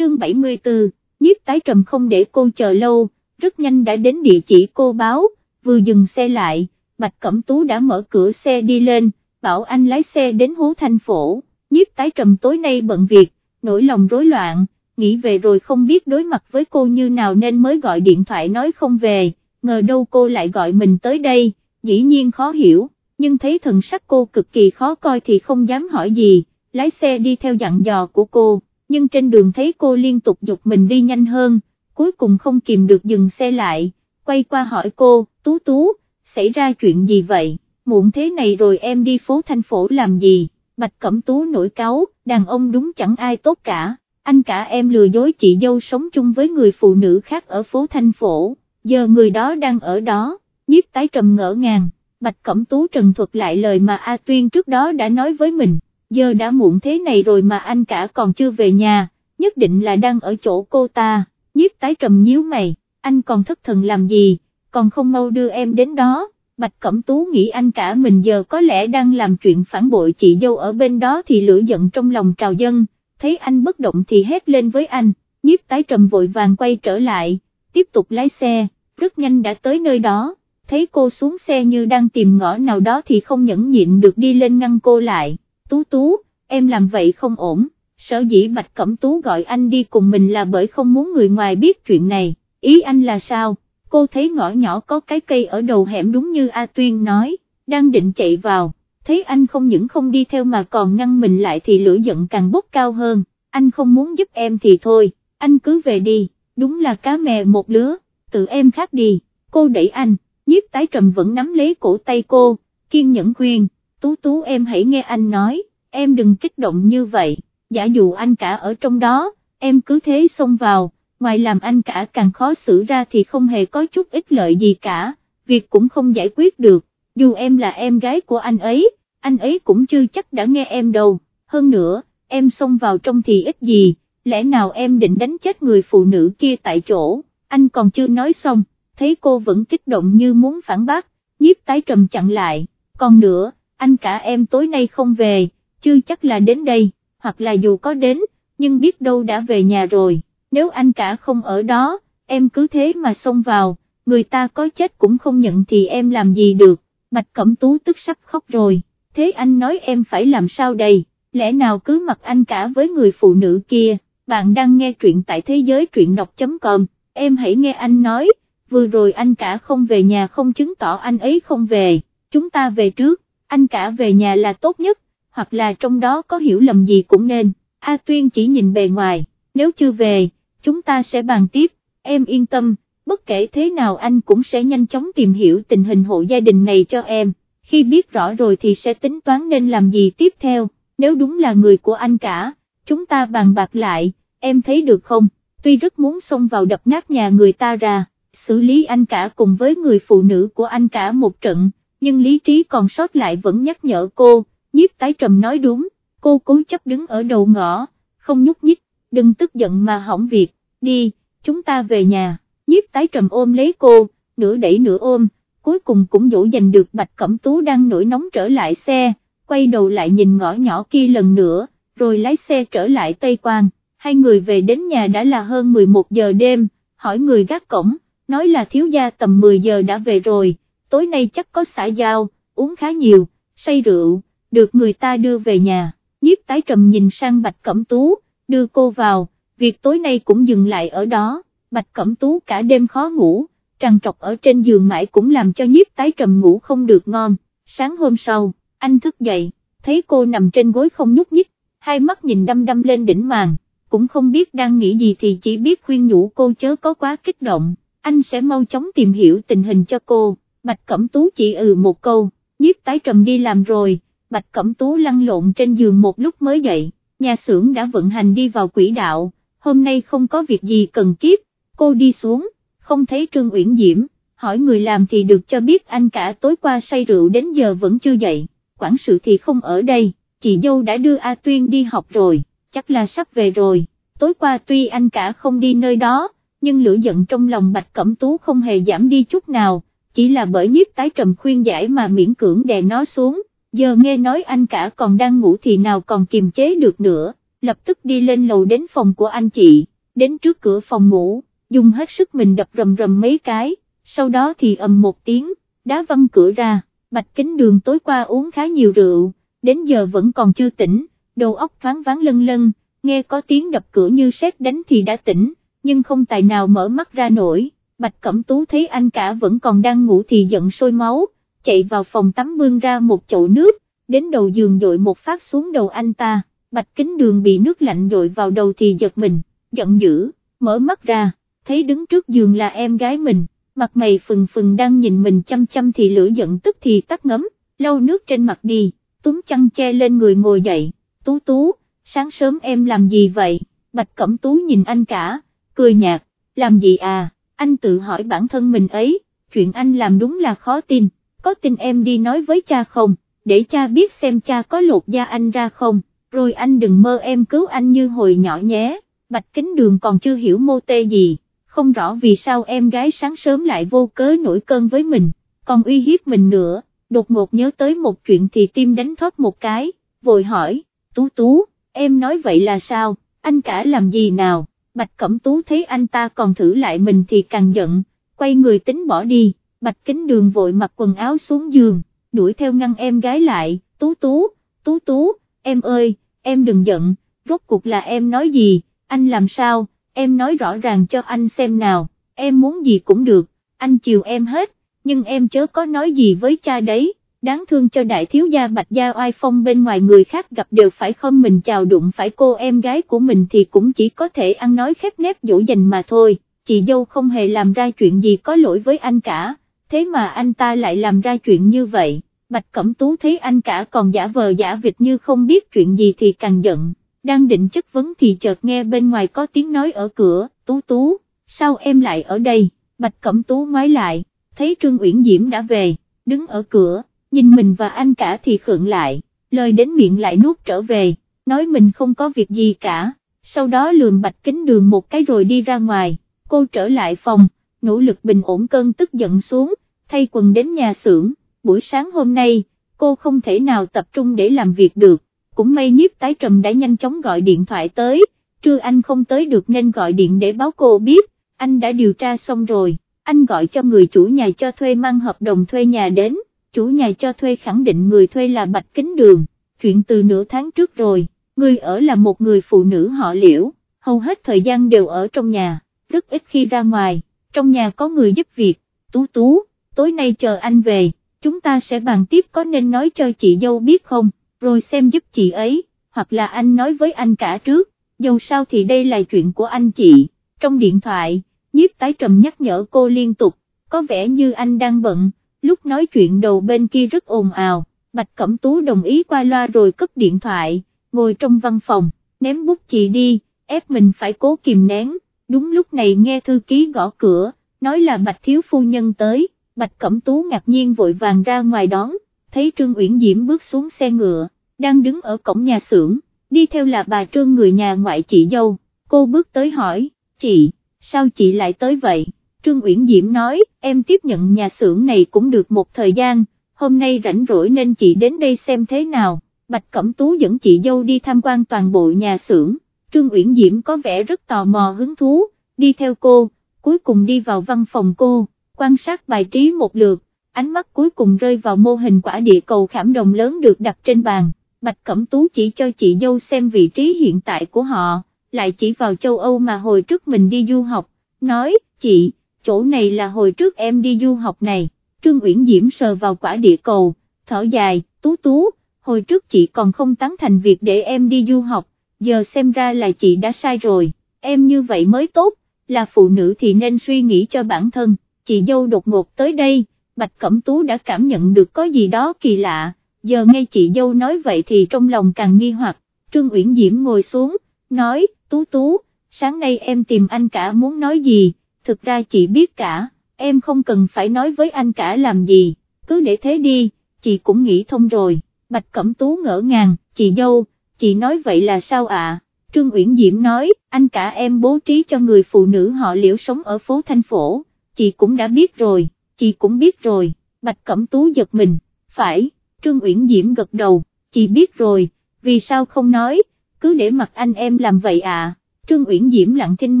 chương 74, nhiếp tái trầm không để cô chờ lâu, rất nhanh đã đến địa chỉ cô báo, vừa dừng xe lại, Bạch Cẩm Tú đã mở cửa xe đi lên, bảo anh lái xe đến hố thanh phổ, nhiếp tái trầm tối nay bận việc, nỗi lòng rối loạn, nghĩ về rồi không biết đối mặt với cô như nào nên mới gọi điện thoại nói không về, ngờ đâu cô lại gọi mình tới đây, dĩ nhiên khó hiểu, nhưng thấy thần sắc cô cực kỳ khó coi thì không dám hỏi gì, lái xe đi theo dặn dò của cô, nhưng trên đường thấy cô liên tục dục mình đi nhanh hơn, cuối cùng không kìm được dừng xe lại, quay qua hỏi cô, Tú Tú, xảy ra chuyện gì vậy, muộn thế này rồi em đi phố thành phố làm gì, Bạch Cẩm Tú nổi cáu, đàn ông đúng chẳng ai tốt cả, anh cả em lừa dối chị dâu sống chung với người phụ nữ khác ở phố Thanh Phổ, giờ người đó đang ở đó, nhiếp tái trầm ngỡ ngàng, Bạch Cẩm Tú trần thuật lại lời mà A Tuyên trước đó đã nói với mình, giờ đã muộn thế này rồi mà anh cả còn chưa về nhà, nhất định là đang ở chỗ cô ta, nhiếp tái trầm nhíu mày, anh còn thất thần làm gì, còn không mau đưa em đến đó. Bạch Cẩm Tú nghĩ anh cả mình giờ có lẽ đang làm chuyện phản bội chị dâu ở bên đó thì lửa giận trong lòng trào dân, thấy anh bất động thì hét lên với anh, nhiếp tái trầm vội vàng quay trở lại, tiếp tục lái xe, rất nhanh đã tới nơi đó, thấy cô xuống xe như đang tìm ngõ nào đó thì không nhẫn nhịn được đi lên ngăn cô lại, Tú Tú, em làm vậy không ổn, sở dĩ Bạch Cẩm Tú gọi anh đi cùng mình là bởi không muốn người ngoài biết chuyện này, ý anh là sao? cô thấy ngõ nhỏ có cái cây ở đầu hẻm đúng như A Tuyên nói, đang định chạy vào, thấy anh không những không đi theo mà còn ngăn mình lại thì lửa giận càng bốc cao hơn, anh không muốn giúp em thì thôi, anh cứ về đi, đúng là cá mè một lứa, tự em khác đi, cô đẩy anh, nhiếp tái trầm vẫn nắm lấy cổ tay cô, kiên nhẫn khuyên, tú tú em hãy nghe anh nói, em đừng kích động như vậy, giả dụ anh cả ở trong đó, em cứ thế xông vào ngoài làm anh cả càng khó xử ra thì không hề có chút ích lợi gì cả, việc cũng không giải quyết được, dù em là em gái của anh ấy, anh ấy cũng chưa chắc đã nghe em đâu, hơn nữa, em xông vào trong thì ít gì, lẽ nào em định đánh chết người phụ nữ kia tại chỗ, anh còn chưa nói xong, thấy cô vẫn kích động như muốn phản bác, nhiếp tái trầm chặn lại, còn nữa, anh cả em tối nay không về, chưa chắc là đến đây, hoặc là dù có đến, nhưng biết đâu đã về nhà rồi. Nếu anh cả không ở đó, em cứ thế mà xông vào, người ta có chết cũng không nhận thì em làm gì được, Bạch Cẩm Tú tức sắp khóc rồi, thế anh nói em phải làm sao đây, lẽ nào cứ mặc anh cả với người phụ nữ kia, bạn đang nghe truyện tại thế giới truyện đọc.com, em hãy nghe anh nói, vừa rồi anh cả không về nhà không chứng tỏ anh ấy không về, chúng ta về trước, anh cả về nhà là tốt nhất, hoặc là trong đó có hiểu lầm gì cũng nên, A Tuyên chỉ nhìn bề ngoài, nếu chưa về, chúng ta sẽ bàn tiếp, em yên tâm, bất kể thế nào anh cũng sẽ nhanh chóng tìm hiểu tình hình hộ gia đình này cho em, khi biết rõ rồi thì sẽ tính toán nên làm gì tiếp theo, nếu đúng là người của anh cả, chúng ta bàn bạc lại, em thấy được không, tuy rất muốn xông vào đập nát nhà người ta ra, xử lý anh cả cùng với người phụ nữ của anh cả một trận, nhưng lý trí còn sót lại vẫn nhắc nhở cô, nhiếp tái trầm nói đúng, cô cố chấp đứng ở đầu ngõ, không nhúc nhích, đừng tức giận mà hỏng việc, đi, chúng ta về nhà, nhiếp tái trầm ôm lấy cô, nửa đẩy nửa ôm, cuối cùng cũng dỗ dành được Bạch Cẩm Tú đang nổi nóng trở lại xe, quay đầu lại nhìn ngõ nhỏ kia lần nữa, rồi lái xe trở lại Tây Quang, hai người về đến nhà đã là hơn 11 giờ đêm, hỏi người gác cổng, nói là thiếu gia tầm 10 giờ đã về rồi, tối nay chắc có xả dao, uống khá nhiều, say rượu, được người ta đưa về nhà, nhiếp tái trầm nhìn sang Bạch Cẩm Tú, đưa cô vào, việc tối nay cũng dừng lại ở đó, Bạch Cẩm Tú cả đêm khó ngủ, trằn trọc ở trên giường mãi cũng làm cho nhiếp tái trầm ngủ không được ngon, sáng hôm sau, anh thức dậy, thấy cô nằm trên gối không nhúc nhích, hai mắt nhìn đăm đăm lên đỉnh màn, cũng không biết đang nghĩ gì thì chỉ biết khuyên nhủ cô chớ có quá kích động, anh sẽ mau chóng tìm hiểu tình hình cho cô, Bạch Cẩm Tú chỉ ừ một câu, nhiếp tái trầm đi làm rồi, Bạch Cẩm Tú lăn lộn trên giường một lúc mới dậy nhà xưởng đã vận hành đi vào quỹ đạo, hôm nay không có việc gì cần kiếp, cô đi xuống, không thấy Trương Uyển Diễm, hỏi người làm thì được cho biết anh cả tối qua say rượu đến giờ vẫn chưa dậy, quản sự thì không ở đây, chị dâu đã đưa A Tuyên đi học rồi, chắc là sắp về rồi, tối qua tuy anh cả không đi nơi đó, nhưng lửa giận trong lòng Bạch Cẩm Tú không hề giảm đi chút nào, chỉ là bởi nhiếp tái trầm khuyên giải mà miễn cưỡng đè nó xuống giờ nghe nói anh cả còn đang ngủ thì nào còn kiềm chế được nữa, lập tức đi lên lầu đến phòng của anh chị, đến trước cửa phòng ngủ, dùng hết sức mình đập rầm rầm mấy cái, sau đó thì ầm một tiếng, đá văng cửa ra, bạch kính đường tối qua uống khá nhiều rượu, đến giờ vẫn còn chưa tỉnh, đầu óc thoáng váng lân lân, nghe có tiếng đập cửa như sét đánh thì đã tỉnh, nhưng không tài nào mở mắt ra nổi, bạch cẩm tú thấy anh cả vẫn còn đang ngủ thì giận sôi máu, chạy vào phòng tắm bưng ra một chậu nước, đến đầu giường dội một phát xuống đầu anh ta, bạch kính đường bị nước lạnh dội vào đầu thì giật mình, giận dữ, mở mắt ra, thấy đứng trước giường là em gái mình, mặt mày phừng phừng đang nhìn mình chăm chăm thì lửa giận tức thì tắt ngấm, lau nước trên mặt đi, túm chăn che lên người ngồi dậy, tú tú, sáng sớm em làm gì vậy, bạch cẩm tú nhìn anh cả, cười nhạt, làm gì à, anh tự hỏi bản thân mình ấy, chuyện anh làm đúng là khó tin, có tin em đi nói với cha không, để cha biết xem cha có lột da anh ra không, rồi anh đừng mơ em cứu anh như hồi nhỏ nhé, bạch kính đường còn chưa hiểu mô tê gì không rõ vì sao em gái sáng sớm lại vô cớ nổi cơn với mình, còn uy hiếp mình nữa, đột ngột nhớ tới một chuyện thì tim đánh thót một cái, vội hỏi, Tú Tú, em nói vậy là sao, anh cả làm gì nào, Bạch Cẩm Tú thấy anh ta còn thử lại mình thì càng giận, quay người tính bỏ đi, Bạch Kính Đường vội mặc quần áo xuống giường, đuổi theo ngăn em gái lại, Tú Tú, Tú Tú, em ơi, em đừng giận, rốt cuộc là em nói gì, anh làm sao, em nói rõ ràng cho anh xem nào, em muốn gì cũng được, anh chiều em hết, nhưng em chớ có nói gì với cha đấy, đáng thương cho đại thiếu gia bạch gia oai phong bên ngoài người khác gặp đều phải không mình chào đụng phải cô em gái của mình thì cũng chỉ có thể ăn nói khép nép dỗ dành mà thôi, chị dâu không hề làm ra chuyện gì có lỗi với anh cả, thế mà anh ta lại làm ra chuyện như vậy. Bạch Cẩm Tú thấy anh cả còn giả vờ giả vịt như không biết chuyện gì thì càng giận, đang định chất vấn thì chợt nghe bên ngoài có tiếng nói ở cửa, Tú Tú, sao em lại ở đây, Bạch Cẩm Tú ngoái lại, thấy Trương Uyển Diễm đã về, đứng ở cửa, nhìn mình và anh cả thì khượng lại, lời đến miệng lại nuốt trở về, nói mình không có việc gì cả, sau đó lườm Bạch Kính Đường một cái rồi đi ra ngoài, cô trở lại phòng, nỗ lực bình ổn cơn tức giận xuống, thay quần đến nhà xưởng, buổi sáng hôm nay, cô không thể nào tập trung để làm việc được cũng may nhiếp tái trầm đã nhanh chóng gọi điện thoại tới, trưa anh không tới được nên gọi điện để báo cô biết, anh đã điều tra xong rồi, anh gọi cho người chủ nhà cho thuê mang hợp đồng thuê nhà đến, chủ nhà cho thuê khẳng định người thuê là Bạch Kính Đường, chuyện từ nửa tháng trước rồi, người ở là một người phụ nữ họ liễu, hầu hết thời gian đều ở trong nhà, rất ít khi ra ngoài, trong nhà có người giúp việc, tú tú, tối nay chờ anh về, chúng ta sẽ bàn tiếp có nên nói cho chị dâu biết không? rồi xem giúp chị ấy, hoặc là anh nói với anh cả trước, dầu sao thì đây là chuyện của anh chị, trong điện thoại, nhiếp tái trầm nhắc nhở cô liên tục, có vẻ như anh đang bận, lúc nói chuyện đầu bên kia rất ồn ào, Bạch Cẩm Tú đồng ý qua loa rồi cất điện thoại, ngồi trong văn phòng, ném bút chị đi, ép mình phải cố kìm nén, đúng lúc này nghe thư ký gõ cửa, nói là Bạch Thiếu Phu Nhân tới, Bạch Cẩm Tú ngạc nhiên vội vàng ra ngoài đón thấy Trương Uyển Diễm bước xuống xe ngựa, đang đứng ở cổng nhà xưởng, đi theo là bà Trương người nhà ngoại chị dâu, cô bước tới hỏi, chị, sao chị lại tới vậy? Trương Uyển Diễm nói, em tiếp nhận nhà xưởng này cũng được một thời gian, hôm nay rảnh rỗi nên chị đến đây xem thế nào, Bạch Cẩm Tú dẫn chị dâu đi tham quan toàn bộ nhà xưởng, Trương Uyển Diễm có vẻ rất tò mò hứng thú, đi theo cô, cuối cùng đi vào văn phòng cô, quan sát bài trí một lượt, ánh mắt cuối cùng rơi vào mô hình quả địa cầu khảm đồng lớn được đặt trên bàn, Bạch Cẩm Tú chỉ cho chị dâu xem vị trí hiện tại của họ, lại chỉ vào châu Âu mà hồi trước mình đi du học, nói, chị, chỗ này là hồi trước em đi du học này, Trương Uyển Diễm sờ vào quả địa cầu, thở dài, tú tú, hồi trước chị còn không tán thành việc để em đi du học, giờ xem ra là chị đã sai rồi, em như vậy mới tốt, là phụ nữ thì nên suy nghĩ cho bản thân, chị dâu đột ngột tới đây, Bạch Cẩm Tú đã cảm nhận được có gì đó kỳ lạ, giờ nghe chị dâu nói vậy thì trong lòng càng nghi hoặc, Trương Uyển Diễm ngồi xuống, nói, Tú Tú, sáng nay em tìm anh cả muốn nói gì, thực ra chị biết cả, em không cần phải nói với anh cả làm gì, cứ để thế đi, chị cũng nghĩ thông rồi, Bạch Cẩm Tú ngỡ ngàng, chị dâu, chị nói vậy là sao ạ? Trương Uyển Diễm nói, anh cả em bố trí cho người phụ nữ họ liễu sống ở phố Thanh Phổ, chị cũng đã biết rồi chị cũng biết rồi, Bạch Cẩm Tú giật mình, phải, Trương Uyển Diễm gật đầu, chị biết rồi, vì sao không nói, cứ để mặc anh em làm vậy à, Trương Uyển Diễm lặng thinh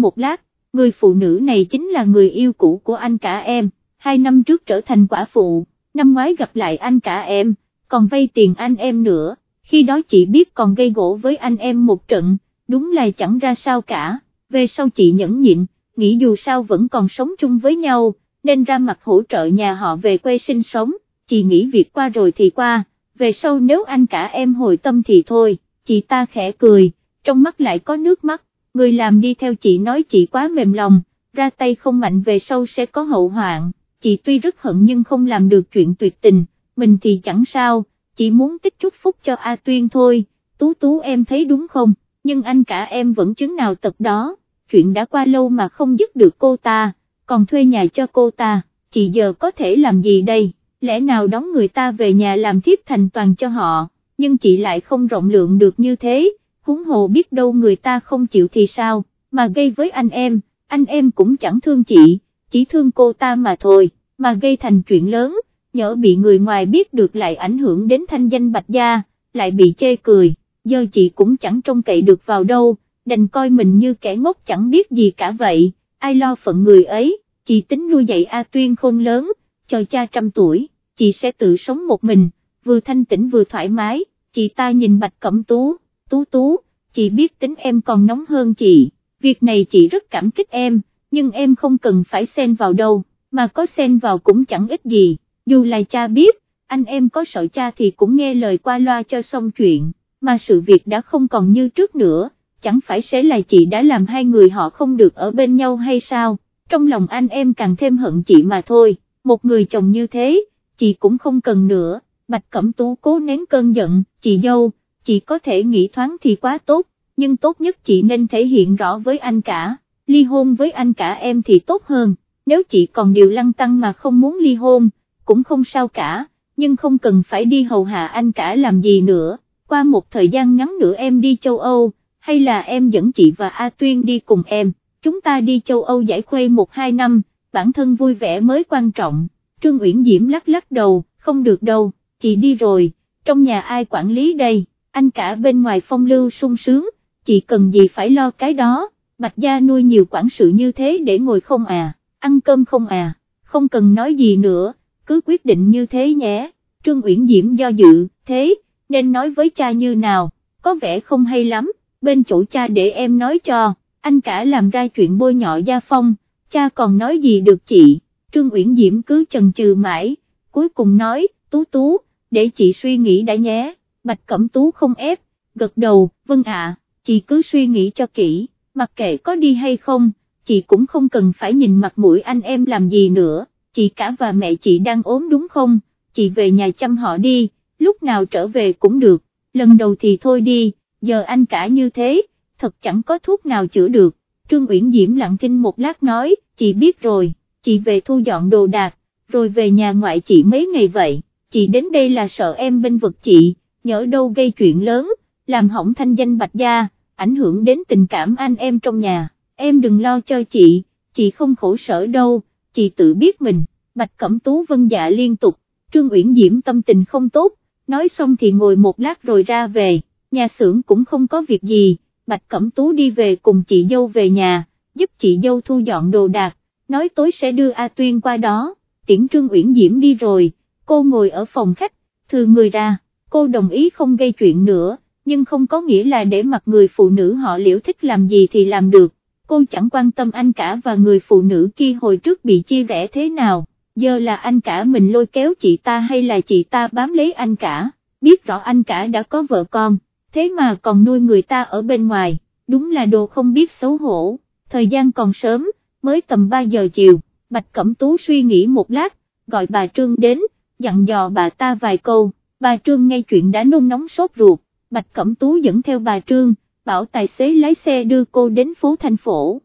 một lát, người phụ nữ này chính là người yêu cũ của anh cả em, hai năm trước trở thành quả phụ, năm ngoái gặp lại anh cả em, còn vay tiền anh em nữa, khi đó chị biết còn gây gỗ với anh em một trận, đúng là chẳng ra sao cả, về sau chị nhẫn nhịn, nghĩ dù sao vẫn còn sống chung với nhau, nên ra mặt hỗ trợ nhà họ về quê sinh sống, chị nghĩ việc qua rồi thì qua, về sau nếu anh cả em hồi tâm thì thôi, chị ta khẽ cười, trong mắt lại có nước mắt, người làm đi theo chị nói chị quá mềm lòng, ra tay không mạnh về sau sẽ có hậu hoạn, chị tuy rất hận nhưng không làm được chuyện tuyệt tình, mình thì chẳng sao, chỉ muốn tích chút phúc cho A Tuyên thôi, tú tú em thấy đúng không, nhưng anh cả em vẫn chứng nào tật đó, chuyện đã qua lâu mà không dứt được cô ta, còn thuê nhà cho cô ta, chị giờ có thể làm gì đây, lẽ nào đóng người ta về nhà làm thiếp thành toàn cho họ, nhưng chị lại không rộng lượng được như thế, huống hồ biết đâu người ta không chịu thì sao, mà gây với anh em, anh em cũng chẳng thương chị, chỉ thương cô ta mà thôi, mà gây thành chuyện lớn, nhỡ bị người ngoài biết được lại ảnh hưởng đến thanh danh bạch gia, lại bị chê cười, giờ chị cũng chẳng trông cậy được vào đâu, đành coi mình như kẻ ngốc chẳng biết gì cả vậy, ai lo phận người ấy, chị tính nuôi dạy A Tuyên khôn lớn, chờ cha trăm tuổi, chị sẽ tự sống một mình, vừa thanh tĩnh vừa thoải mái, chị ta nhìn Bạch Cẩm Tú, Tú Tú, chị biết tính em còn nóng hơn chị, việc này chị rất cảm kích em, nhưng em không cần phải xen vào đâu, mà có xen vào cũng chẳng ích gì, dù là cha biết, anh em có sợ cha thì cũng nghe lời qua loa cho xong chuyện, mà sự việc đã không còn như trước nữa. Chẳng phải sẽ là chị đã làm hai người họ không được ở bên nhau hay sao, trong lòng anh em càng thêm hận chị mà thôi, một người chồng như thế, chị cũng không cần nữa, Bạch Cẩm Tú cố nén cơn giận, chị dâu, chị có thể nghĩ thoáng thì quá tốt, nhưng tốt nhất chị nên thể hiện rõ với anh cả, ly hôn với anh cả em thì tốt hơn, nếu chị còn điều lăng tăng mà không muốn ly hôn, cũng không sao cả, nhưng không cần phải đi hầu hạ anh cả làm gì nữa, qua một thời gian ngắn nữa em đi châu Âu hay là em dẫn chị và A Tuyên đi cùng em, chúng ta đi châu Âu giải khuây một hai năm, bản thân vui vẻ mới quan trọng, Trương Uyển Diễm lắc lắc đầu, không được đâu, chị đi rồi, trong nhà ai quản lý đây, anh cả bên ngoài phong lưu sung sướng, chị cần gì phải lo cái đó, Bạch Gia nuôi nhiều quản sự như thế để ngồi không à, ăn cơm không à, không cần nói gì nữa, cứ quyết định như thế nhé, Trương Uyển Diễm do dự, thế, nên nói với cha như nào, có vẻ không hay lắm bên chỗ cha để em nói cho, anh cả làm ra chuyện bôi nhọ Gia Phong, cha còn nói gì được chị, Trương Uyển Diễm cứ chần chừ mãi, cuối cùng nói, Tú Tú, để chị suy nghĩ đã nhé, Bạch Cẩm Tú không ép, gật đầu, vâng ạ, chị cứ suy nghĩ cho kỹ, mặc kệ có đi hay không, chị cũng không cần phải nhìn mặt mũi anh em làm gì nữa, chị cả và mẹ chị đang ốm đúng không, chị về nhà chăm họ đi, lúc nào trở về cũng được, lần đầu thì thôi đi giờ anh cả như thế, thật chẳng có thuốc nào chữa được, Trương Uyển Diễm lặng kinh một lát nói, chị biết rồi, chị về thu dọn đồ đạc, rồi về nhà ngoại chị mấy ngày vậy, chị đến đây là sợ em bên vực chị, nhỡ đâu gây chuyện lớn, làm hỏng thanh danh bạch gia, ảnh hưởng đến tình cảm anh em trong nhà, em đừng lo cho chị, chị không khổ sở đâu, chị tự biết mình, bạch cẩm tú vân dạ liên tục, Trương Uyển Diễm tâm tình không tốt, nói xong thì ngồi một lát rồi ra về. Nhà xưởng cũng không có việc gì, Bạch Cẩm Tú đi về cùng chị dâu về nhà, giúp chị dâu thu dọn đồ đạc, nói tối sẽ đưa A Tuyên qua đó, tiễn Trương Uyển Diễm đi rồi, cô ngồi ở phòng khách, thừa người ra, cô đồng ý không gây chuyện nữa, nhưng không có nghĩa là để mặc người phụ nữ họ liễu thích làm gì thì làm được, cô chẳng quan tâm anh cả và người phụ nữ kia hồi trước bị chia rẽ thế nào, giờ là anh cả mình lôi kéo chị ta hay là chị ta bám lấy anh cả, biết rõ anh cả đã có vợ con thế mà còn nuôi người ta ở bên ngoài, đúng là đồ không biết xấu hổ, thời gian còn sớm, mới tầm 3 giờ chiều, Bạch Cẩm Tú suy nghĩ một lát, gọi bà Trương đến, dặn dò bà ta vài câu, bà Trương nghe chuyện đã nôn nóng sốt ruột, Bạch Cẩm Tú dẫn theo bà Trương, bảo tài xế lái xe đưa cô đến phố thành phố.